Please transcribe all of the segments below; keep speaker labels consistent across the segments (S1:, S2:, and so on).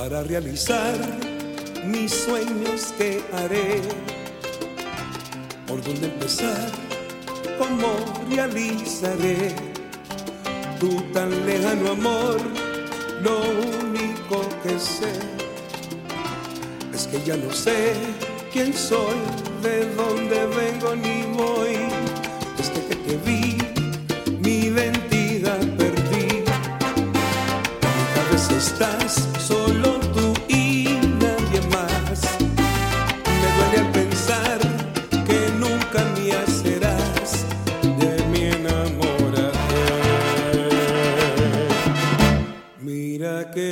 S1: para realizar mis sueños que haré. Por dónde empezar, cómo realizaré tu tan lejano amor. Lo único que sé es que ya no sé quién soy, de dónde vengo ni voy. Desde que te vi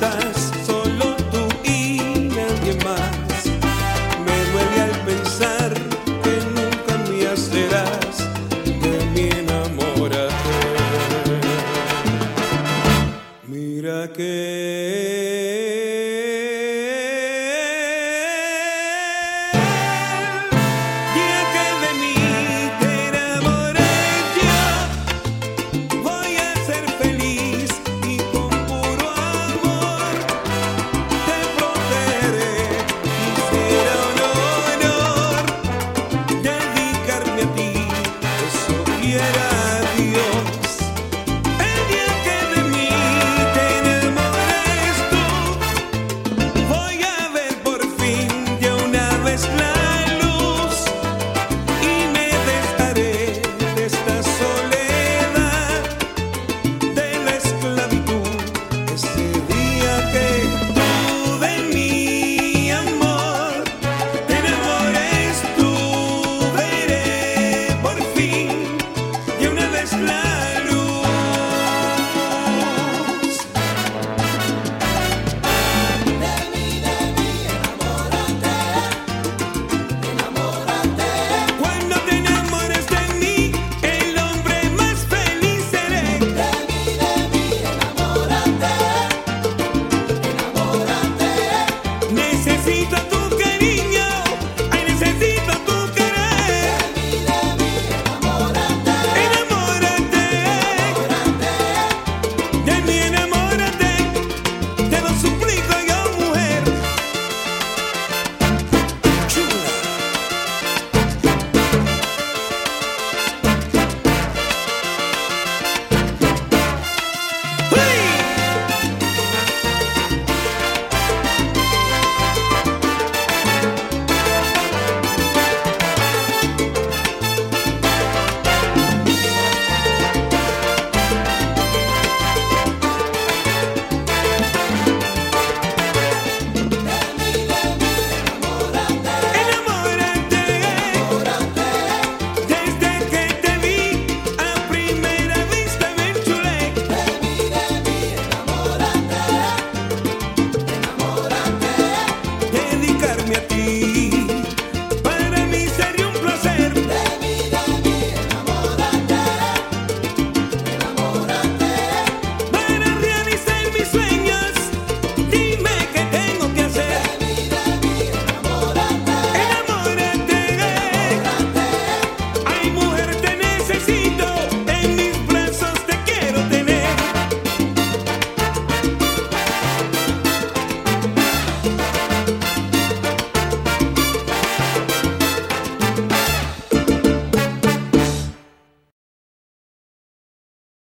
S1: time. quiera.